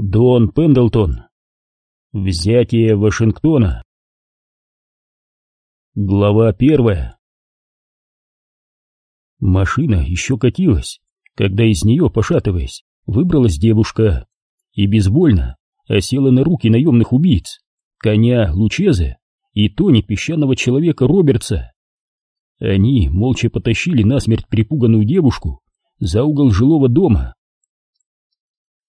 Дон Пендлтон. Взятие Вашингтона. Глава первая. Машина еще катилась, когда из нее, пошатываясь, выбралась девушка и безвольно осела на руки наемных убийц, коня Лучезе и Тони песчаного человека Робертса. Они молча потащили насмерть припуганную девушку за угол жилого дома,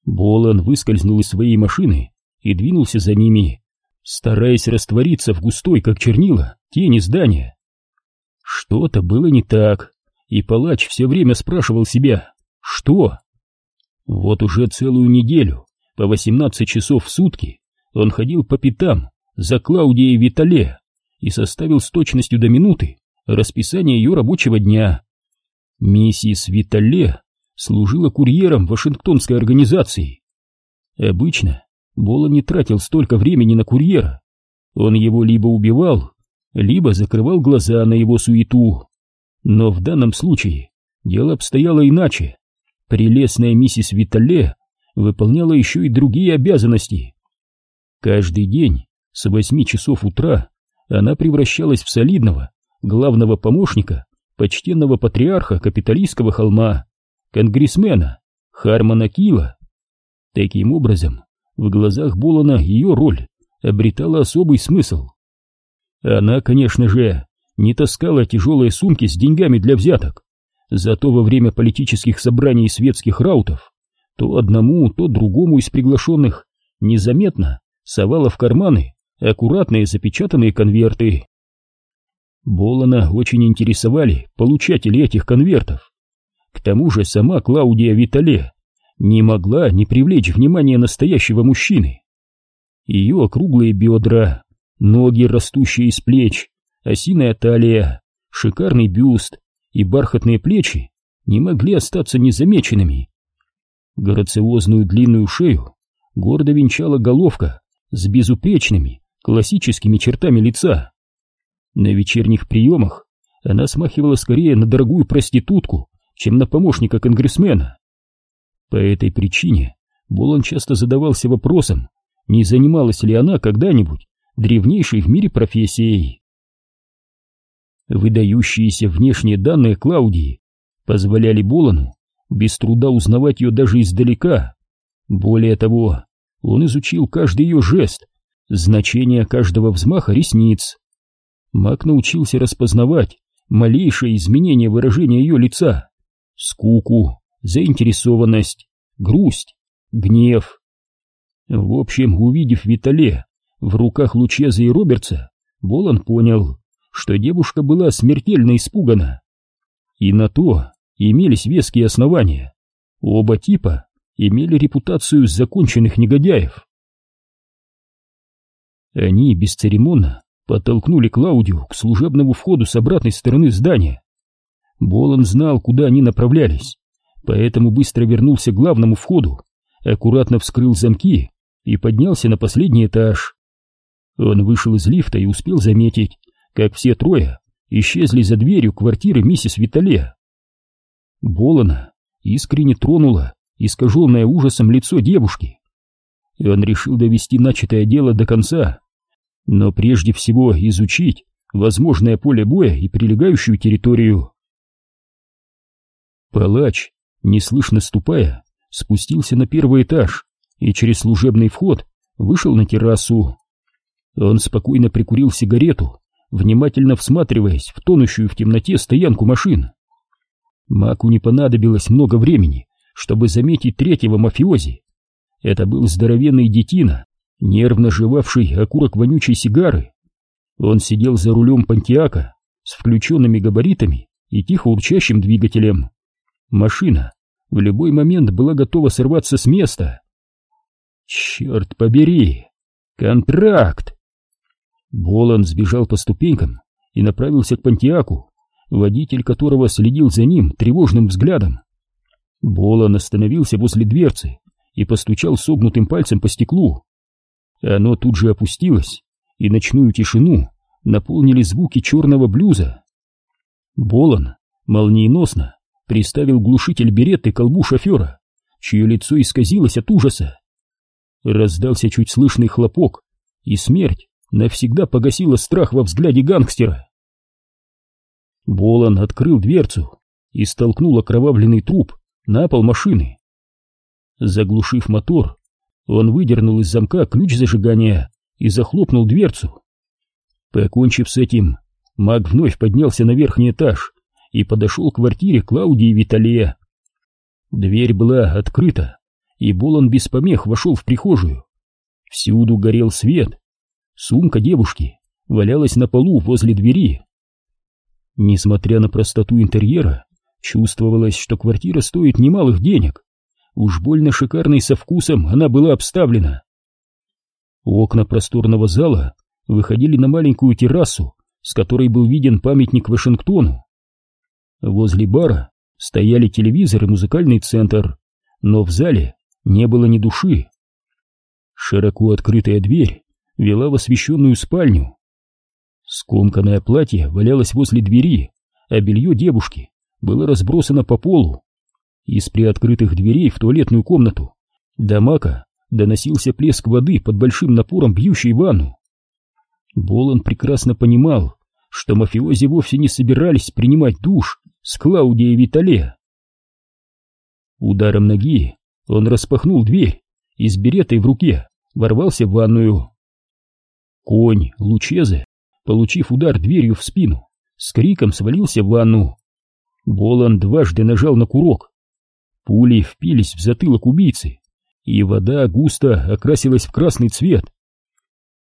Болон выскользнул из своей машины и двинулся за ними, стараясь раствориться в густой, как чернила, тени здания. Что-то было не так, и палач все время спрашивал себя, что? Вот уже целую неделю, по 18 часов в сутки, он ходил по пятам за Клаудией Витале и составил с точностью до минуты расписание ее рабочего дня. Миссис Витале служила курьером Вашингтонской организации. Обычно Бола не тратил столько времени на курьера. Он его либо убивал, либо закрывал глаза на его суету. Но в данном случае дело обстояло иначе. Прелестная миссис Витале выполняла еще и другие обязанности. Каждый день с восьми часов утра она превращалась в солидного, главного помощника, почтенного патриарха капиталистского холма конгрессмена Хармона Кила. Таким образом, в глазах Болона ее роль обретала особый смысл. Она, конечно же, не таскала тяжелые сумки с деньгами для взяток, зато во время политических собраний и светских раутов то одному, то другому из приглашенных незаметно совала в карманы аккуратные запечатанные конверты. Болона очень интересовали получатели этих конвертов. К тому же сама Клаудия Витале не могла не привлечь внимание настоящего мужчины. Ее округлые бедра, ноги, растущие из плеч, осиная талия, шикарный бюст и бархатные плечи не могли остаться незамеченными. Грациозную длинную шею гордо венчала головка с безупречными классическими чертами лица. На вечерних приемах она смахивала скорее на дорогую проститутку, чем на помощника конгрессмена. По этой причине Болон часто задавался вопросом, не занималась ли она когда-нибудь древнейшей в мире профессией. Выдающиеся внешние данные Клаудии позволяли Болону без труда узнавать ее даже издалека. Более того, он изучил каждый ее жест, значение каждого взмаха ресниц. Мак научился распознавать малейшее изменение выражения ее лица скуку, заинтересованность, грусть, гнев. В общем, увидев Витале в руках Лучеза и Робертса, Болон понял, что девушка была смертельно испугана. И на то имелись веские основания. Оба типа имели репутацию законченных негодяев. Они бесцеремонно подтолкнули Клаудию к служебному входу с обратной стороны здания. Болон знал, куда они направлялись, поэтому быстро вернулся к главному входу, аккуратно вскрыл замки и поднялся на последний этаж. Он вышел из лифта и успел заметить, как все трое исчезли за дверью квартиры миссис Витале. Болона искренне тронула искаженное ужасом лицо девушки, и он решил довести начатое дело до конца, но прежде всего изучить возможное поле боя и прилегающую территорию. Палач, неслышно ступая, спустился на первый этаж и через служебный вход вышел на террасу. Он спокойно прикурил сигарету, внимательно всматриваясь в тонущую в темноте стоянку машин. Маку не понадобилось много времени, чтобы заметить третьего мафиози. Это был здоровенный детина, нервно жевавший окурок вонючей сигары. Он сидел за рулем Пантиака с включенными габаритами и тихо урчащим двигателем. Машина в любой момент была готова сорваться с места. Черт побери! Контракт! Болон сбежал по ступенькам и направился к Пантиаку, водитель которого следил за ним тревожным взглядом. Болон остановился возле дверцы и постучал согнутым пальцем по стеклу. Оно тут же опустилось, и ночную тишину наполнили звуки черного блюза. Болон молниеносно приставил глушитель беретты к колбу шофера, чье лицо исказилось от ужаса. Раздался чуть слышный хлопок, и смерть навсегда погасила страх во взгляде гангстера. Болон открыл дверцу и столкнул окровавленный труп на пол машины. Заглушив мотор, он выдернул из замка ключ зажигания и захлопнул дверцу. Покончив с этим, маг вновь поднялся на верхний этаж и подошел к квартире Клаудии Виталия. Дверь была открыта, и Болон без помех вошел в прихожую. Всюду горел свет. Сумка девушки валялась на полу возле двери. Несмотря на простоту интерьера, чувствовалось, что квартира стоит немалых денег. Уж больно шикарной со вкусом она была обставлена. Окна просторного зала выходили на маленькую террасу, с которой был виден памятник Вашингтону. Возле бара стояли телевизор и музыкальный центр, но в зале не было ни души. Широко открытая дверь вела в освещенную спальню. Скомканное платье валялось возле двери, а белье девушки было разбросано по полу. Из приоткрытых дверей в туалетную комнату до мака доносился плеск воды под большим напором бьющей ванну. Болон прекрасно понимал, что мафиози вовсе не собирались принимать душ с Клаудией Витале. Ударом ноги он распахнул дверь и с беретой в руке ворвался в ванную. Конь Лучезе, получив удар дверью в спину, с криком свалился в ванну. Болан дважды нажал на курок. Пули впились в затылок убийцы, и вода густо окрасилась в красный цвет.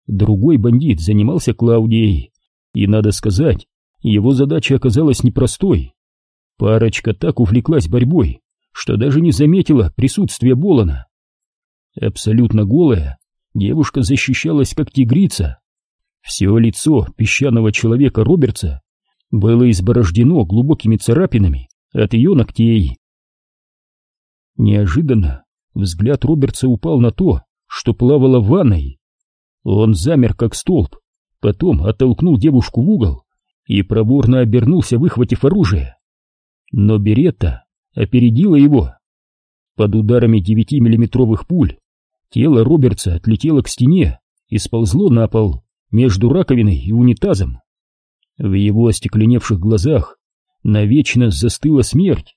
Другой бандит занимался Клаудией, и, надо сказать, его задача оказалась непростой. Парочка так увлеклась борьбой, что даже не заметила присутствия Болона. Абсолютно голая, девушка защищалась как тигрица. Все лицо песчаного человека Робертса было изборождено глубокими царапинами от ее ногтей. Неожиданно взгляд Робертса упал на то, что плавало в ванной. Он замер как столб, потом оттолкнул девушку в угол и проворно обернулся, выхватив оружие. Но Беретта опередила его. Под ударами девятимиллиметровых пуль тело Робертса отлетело к стене и сползло на пол между раковиной и унитазом. В его остекленевших глазах навечно застыла смерть.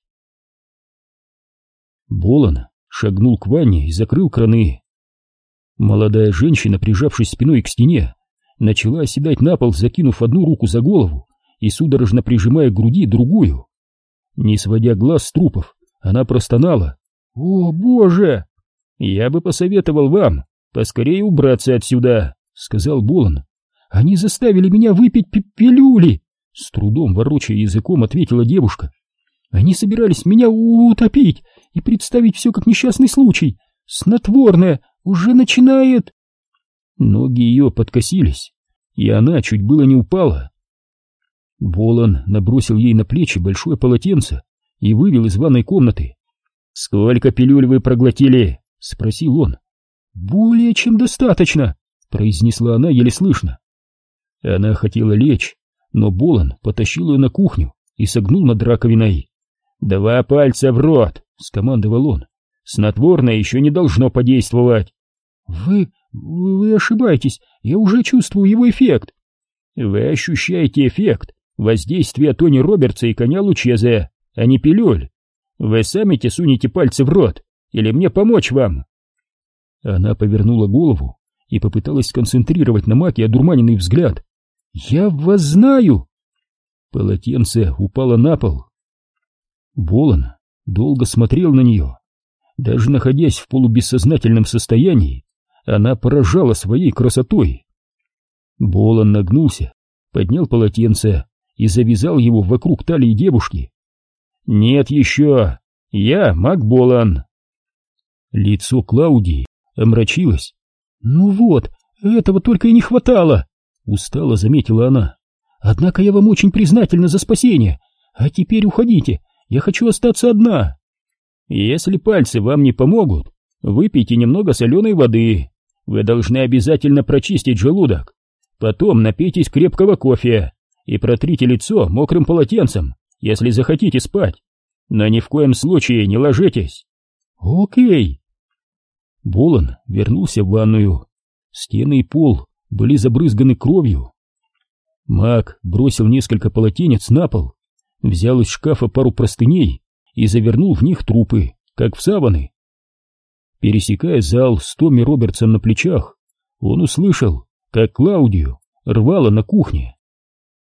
Болон шагнул к ванне и закрыл краны. Молодая женщина, прижавшись спиной к стене, начала оседать на пол, закинув одну руку за голову и судорожно прижимая к груди другую. Не сводя глаз с трупов, она простонала. «О, боже!» «Я бы посоветовал вам поскорее убраться отсюда», — сказал Болон. «Они заставили меня выпить пилюли!» С трудом ворочая языком ответила девушка. «Они собирались меня утопить и представить все как несчастный случай. Снотворное уже начинает...» Ноги ее подкосились, и она чуть было не упала. Болон набросил ей на плечи большое полотенце и вывел из ванной комнаты. «Сколько пилюль вы проглотили?» — спросил он. «Более чем достаточно», — произнесла она еле слышно. Она хотела лечь, но Болон потащил ее на кухню и согнул над раковиной. «Два пальца в рот!» — скомандовал он. «Снотворное еще не должно подействовать». «Вы... вы ошибаетесь, я уже чувствую его эффект». «Вы ощущаете эффект воздействия Тони Робертса и коня Лучезе, а не пилюль. Вы сами-те сунете пальцы в рот, или мне помочь вам?» Она повернула голову и попыталась сконцентрировать на маке одурманенный взгляд. «Я вас знаю!» Полотенце упало на пол. Болон долго смотрел на нее. Даже находясь в полубессознательном состоянии, она поражала своей красотой. Болон нагнулся, поднял полотенце и завязал его вокруг талии девушки. «Нет еще! Я Мак Болон!» Лицо Клаудии омрачилось. «Ну вот, этого только и не хватало!» Устало заметила она. «Однако я вам очень признательна за спасение. А теперь уходите, я хочу остаться одна!» «Если пальцы вам не помогут, выпейте немного соленой воды. Вы должны обязательно прочистить желудок. Потом напейтесь крепкого кофе и протрите лицо мокрым полотенцем, если захотите спать. Но ни в коем случае не ложитесь». «Окей», Болон вернулся в ванную. Стены и пол были забрызганы кровью. Мак бросил несколько полотенец на пол, взял из шкафа пару простыней и завернул в них трупы, как в саваны. Пересекая зал с Томми Робертсом на плечах, он услышал, как Клаудию рвало на кухне.